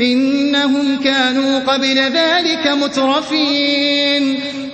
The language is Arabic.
إِنَّهُمْ كَانُوا قَبْلَ ذَٰلِكَ مُتْرَفِينَ.